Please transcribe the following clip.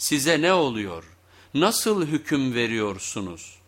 size ne oluyor? Nasıl hüküm veriyorsunuz?''